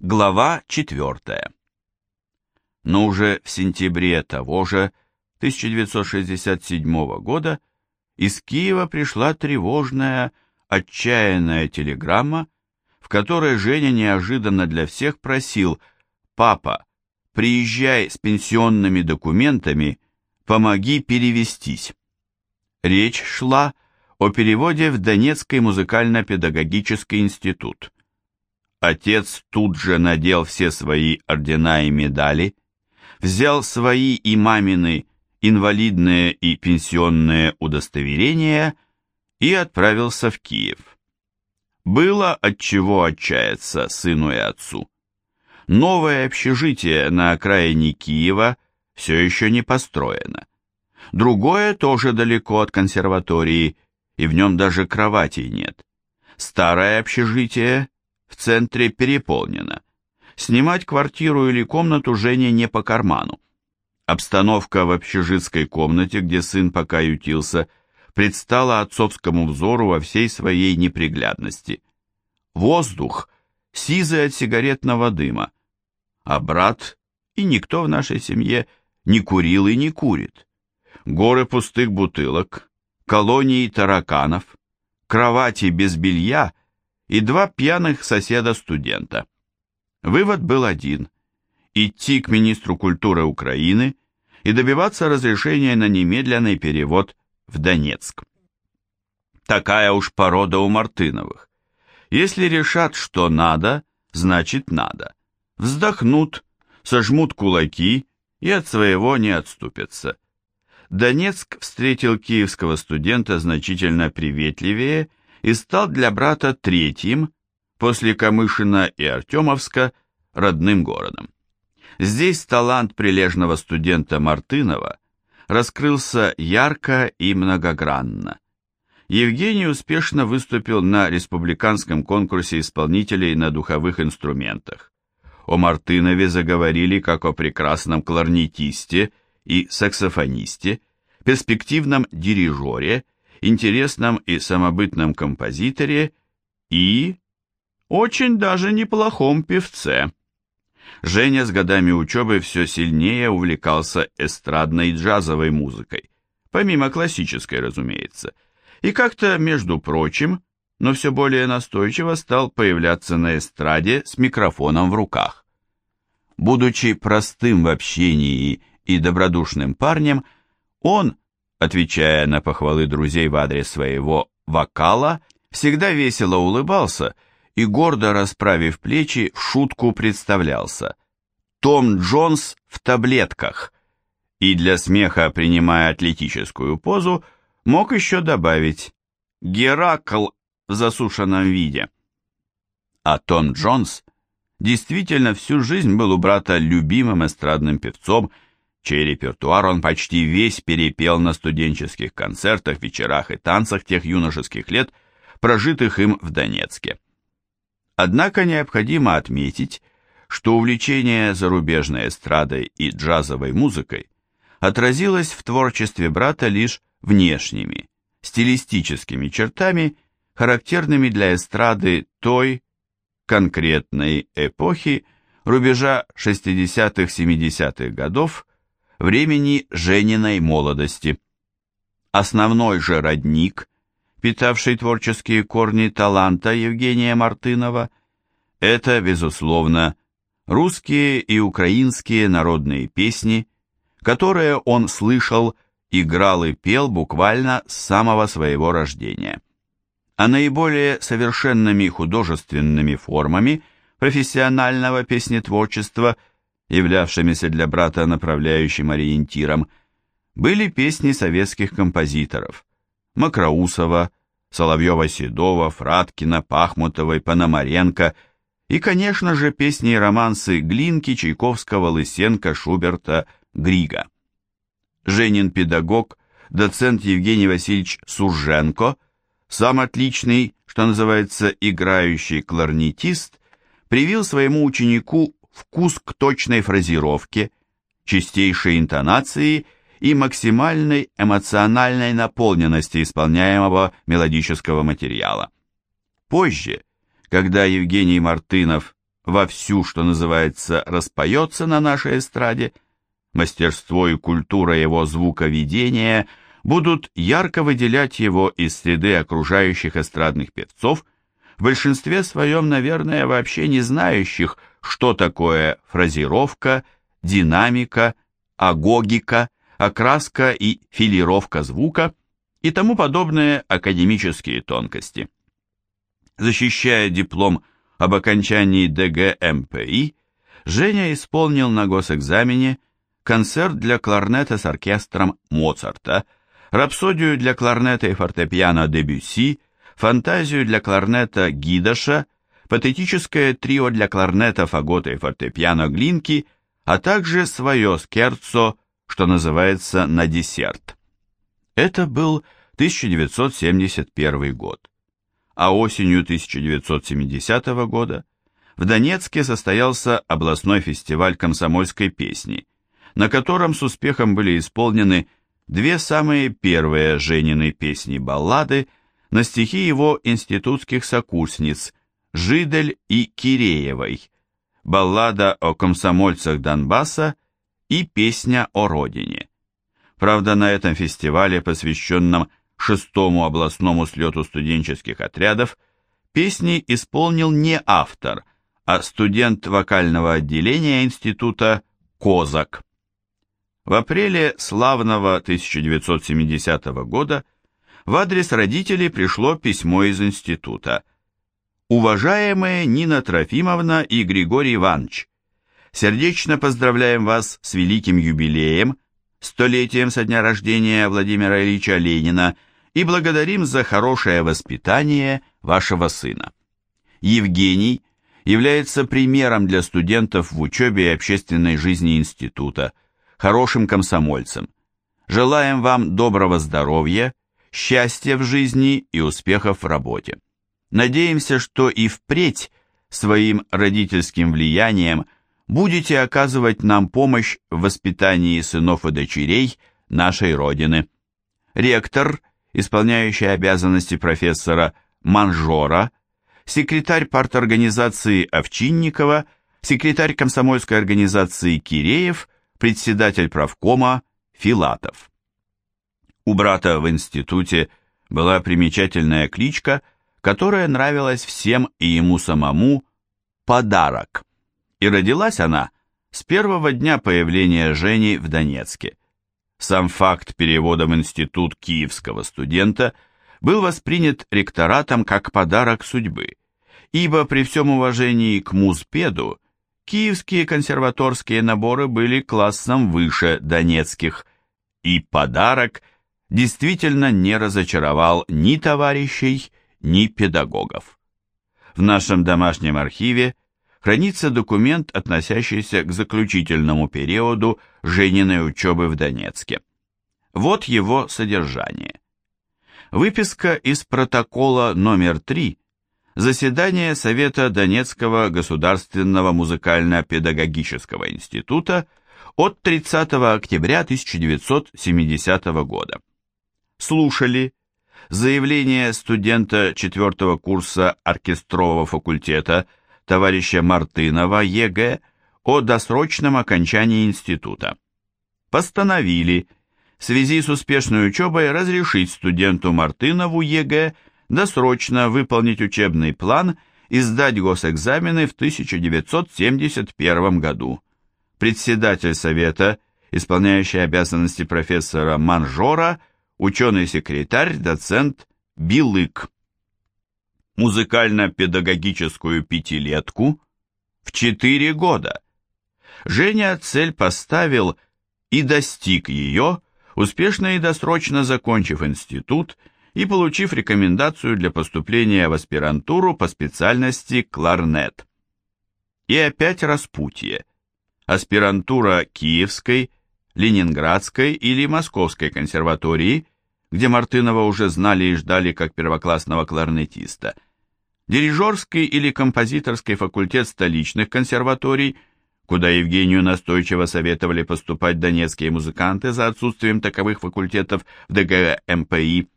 Глава 4. Но уже в сентябре того же 1967 года из Киева пришла тревожная, отчаянная телеграмма, в которой Женя неожиданно для всех просил «Папа, приезжай с пенсионными документами, помоги перевестись». Речь шла о переводе в Донецкий музыкально-педагогический институт. Отец тут же надел все свои ордена и медали, взял свои и мамины инвалидные и пенсионные удостоверения и отправился в Киев. Было от чего отчаяться сыну и отцу. Новое общежитие на окраине Киева все еще не построено. Другое тоже далеко от консерватории, и в нем даже кроватей нет. Старое общежитие в центре переполнено. Снимать квартиру или комнату Жене не по карману. Обстановка в общежитской комнате, где сын пока ютился, предстала отцовскому взору во всей своей неприглядности. Воздух сизый от сигаретного дыма, а брат и никто в нашей семье не курил и не курит. Горы пустых бутылок, колонии тараканов, кровати без белья и два пьяных соседа-студента. Вывод был один – идти к министру культуры Украины и добиваться разрешения на немедленный перевод в Донецк. Такая уж порода у Мартыновых. Если решат, что надо, значит надо. Вздохнут, сожмут кулаки и от своего не отступятся. Донецк встретил киевского студента значительно приветливее и стал для брата третьим, после Камышина и Артемовска, родным городом. Здесь талант прилежного студента Мартынова раскрылся ярко и многогранно. Евгений успешно выступил на республиканском конкурсе исполнителей на духовых инструментах. О Мартынове заговорили как о прекрасном кларнетисте – и саксофонисте, перспективном дирижере, интересном и самобытном композиторе и очень даже неплохом певце. Женя с годами учебы все сильнее увлекался эстрадной джазовой музыкой, помимо классической, разумеется, и как-то, между прочим, но все более настойчиво стал появляться на эстраде с микрофоном в руках. Будучи простым в общении и добродушным парнем, он, отвечая на похвалы друзей в адрес своего вокала, всегда весело улыбался и, гордо расправив плечи, в шутку представлялся. Том Джонс в таблетках. И для смеха, принимая атлетическую позу, мог еще добавить «Геракл в засушенном виде». А Том Джонс действительно всю жизнь был у брата любимым эстрадным певцом – чей репертуар он почти весь перепел на студенческих концертах, вечерах и танцах тех юношеских лет, прожитых им в Донецке. Однако необходимо отметить, что увлечение зарубежной эстрадой и джазовой музыкой отразилось в творчестве брата лишь внешними, стилистическими чертами, характерными для эстрады той конкретной эпохи рубежа 60-70-х годов, времени Жениной молодости. Основной же родник, питавший творческие корни таланта Евгения Мартынова, это, безусловно, русские и украинские народные песни, которые он слышал, играл и пел буквально с самого своего рождения. А наиболее совершенными художественными формами профессионального песнетворчества – являвшимися для брата направляющим ориентиром, были песни советских композиторов Макроусова, Соловьева-Седова, Фраткина, Пахмутовой, Пономаренко и, конечно же, песни и романсы Глинки, Чайковского, Лысенко, Шуберта, Грига. Женин педагог, доцент Евгений Васильевич Сурженко, сам отличный, что называется, играющий кларнетист, привил своему ученику вкус к точной фразировке, чистейшей интонации и максимальной эмоциональной наполненности исполняемого мелодического материала. Позже, когда Евгений Мартынов, вовсю, что называется, распоется на нашей эстраде, мастерство и культура его звуковедения будут ярко выделять его из среды окружающих эстрадных певцов, в большинстве своем, наверное, вообще не знающих, что такое фразировка, динамика, агогика, окраска и филировка звука и тому подобные академические тонкости. Защищая диплом об окончании ДГМПИ, Женя исполнил на госэкзамене концерт для кларнета с оркестром Моцарта, рапсодию для кларнета и фортепиано Дебюсси, фантазию для кларнета Гидоша, патетическое трио для кларнета, фагота и фортепиано Глинки, а также свое скерцо, что называется «на десерт». Это был 1971 год. А осенью 1970 года в Донецке состоялся областной фестиваль комсомольской песни, на котором с успехом были исполнены две самые первые Женины песни-баллады на стихи его институтских сокурсниц Жидель и Киреевой, баллада о комсомольцах Донбасса и песня о родине. Правда, на этом фестивале, посвященном шестому областному слету студенческих отрядов, песни исполнил не автор, а студент вокального отделения института Козак. В апреле славного 1970 года в адрес родителей пришло письмо из института. «Уважаемые Нина Трофимовна и Григорий Иванович, сердечно поздравляем вас с великим юбилеем, столетием со дня рождения Владимира Ильича Ленина и благодарим за хорошее воспитание вашего сына. Евгений является примером для студентов в учебе и общественной жизни института – хорошим комсомольцем. Желаем вам доброго здоровья, счастья в жизни и успехов в работе. Надеемся, что и впредь своим родительским влиянием будете оказывать нам помощь в воспитании сынов и дочерей нашей Родины. Ректор, исполняющий обязанности профессора Манжора, секретарь парторганизации Овчинникова, секретарь комсомольской организации Киреев – председатель правкома Филатов. У брата в институте была примечательная кличка, которая нравилась всем и ему самому «Подарок». И родилась она с первого дня появления Жени в Донецке. Сам факт перевода в институт киевского студента был воспринят ректоратом как подарок судьбы, ибо при всем уважении к музпеду Киевские консерваторские наборы были классом выше донецких, и подарок действительно не разочаровал ни товарищей, ни педагогов. В нашем домашнем архиве хранится документ, относящийся к заключительному периоду Жениной учебы в Донецке. Вот его содержание. Выписка из протокола номер 3 заседание Совета Донецкого государственного музыкально-педагогического института от 30 октября 1970 года. Слушали заявление студента 4 курса оркестрового факультета товарища Мартынова Е. Г. о досрочном окончании института. Постановили в связи с успешной учебой разрешить студенту Мартынову Е. Г. досрочно выполнить учебный план и сдать госэкзамены в 1971 году. Председатель Совета, исполняющий обязанности профессора Манжора, ученый-секретарь, доцент Билык. Музыкально-педагогическую пятилетку в 4 года. Женя цель поставил и достиг ее, успешно и досрочно закончив институт и получив рекомендацию для поступления в аспирантуру по специальности кларнет. И опять распутье. Аспирантура Киевской, Ленинградской или Московской консерватории, где Мартынова уже знали и ждали как первоклассного кларнетиста. Дирижерский или композиторский факультет столичных консерваторий, куда Евгению настойчиво советовали поступать донецкие музыканты за отсутствием таковых факультетов в ДГМПИ,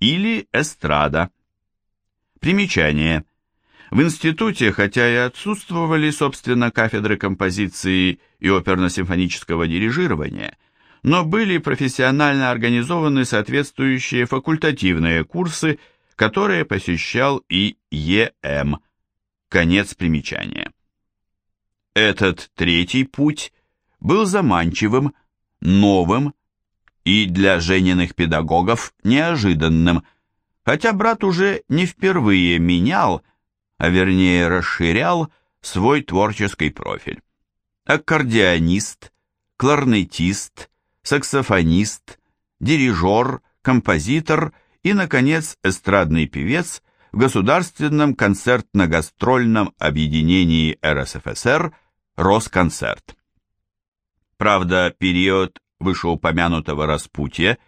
или эстрада. Примечание. В институте, хотя и отсутствовали, собственно, кафедры композиции и оперно-симфонического дирижирования, но были профессионально организованы соответствующие факультативные курсы, которые посещал и Е.М. Конец примечания. Этот третий путь был заманчивым, новым и для Жениных педагогов неожиданным, хотя брат уже не впервые менял, а вернее расширял свой творческий профиль. Аккордеонист, кларнетист, саксофонист, дирижер, композитор и, наконец, эстрадный певец в Государственном концертно-гастрольном объединении РСФСР «Росконцерт». Правда, период вышеупомянутого распутья,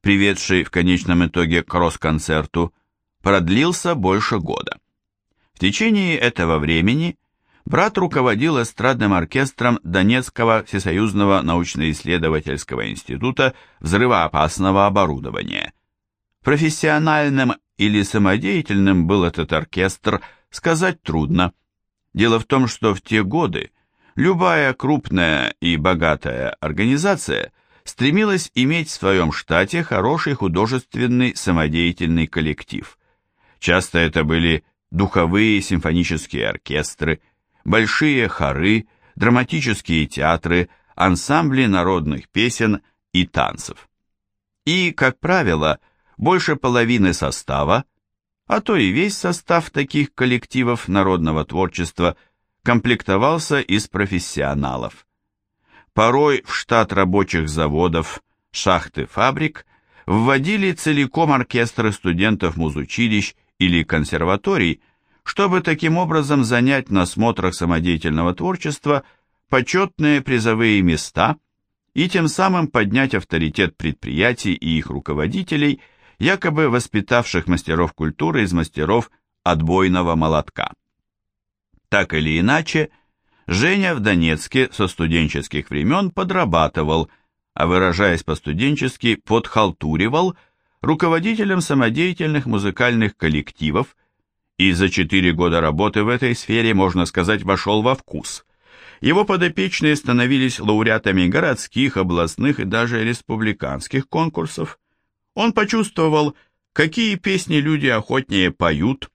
приведший в конечном итоге к Росконцерту, продлился больше года. Течение этого времени брат руководил эстрадным оркестром Донецкого всесоюзного научно-исследовательского института взрывоопасного оборудования. Профессиональным или самодеятельным был этот оркестр, сказать трудно. Дело в том, что в те годы любая крупная и богатая организация стремилась иметь в своем штате хороший художественный самодеятельный коллектив. Часто это были духовые симфонические оркестры, большие хоры, драматические театры, ансамбли народных песен и танцев. И, как правило, больше половины состава, а то и весь состав таких коллективов народного творчества комплектовался из профессионалов. Порой в штат рабочих заводов, шахты, фабрик вводили целиком оркестры студентов музучилищ или консерваторий, чтобы таким образом занять на смотрах самодеятельного творчества почетные призовые места и тем самым поднять авторитет предприятий и их руководителей, якобы воспитавших мастеров культуры из мастеров отбойного молотка. Так или иначе, Женя в Донецке со студенческих времен подрабатывал, а выражаясь по-студенчески, подхалтуривал – руководителем самодеятельных музыкальных коллективов и за четыре года работы в этой сфере, можно сказать, вошел во вкус. Его подопечные становились лауреатами городских, областных и даже республиканских конкурсов. Он почувствовал, какие песни люди охотнее поют,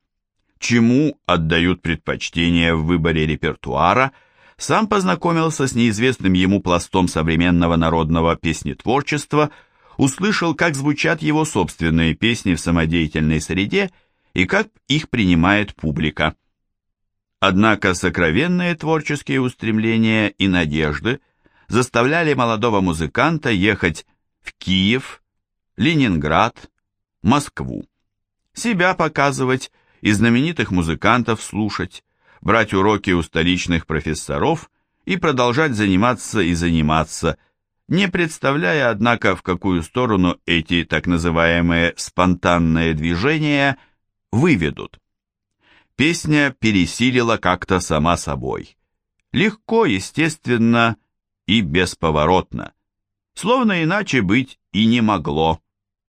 чему отдают предпочтение в выборе репертуара, сам познакомился с неизвестным ему пластом современного народного песнетворчества – услышал, как звучат его собственные песни в самодеятельной среде и как их принимает публика. Однако сокровенные творческие устремления и надежды заставляли молодого музыканта ехать в Киев, Ленинград, Москву, себя показывать и знаменитых музыкантов слушать, брать уроки у столичных профессоров и продолжать заниматься и заниматься, не представляя, однако, в какую сторону эти так называемые спонтанные движения выведут. Песня пересилила как-то сама собой. Легко, естественно и бесповоротно. Словно иначе быть и не могло.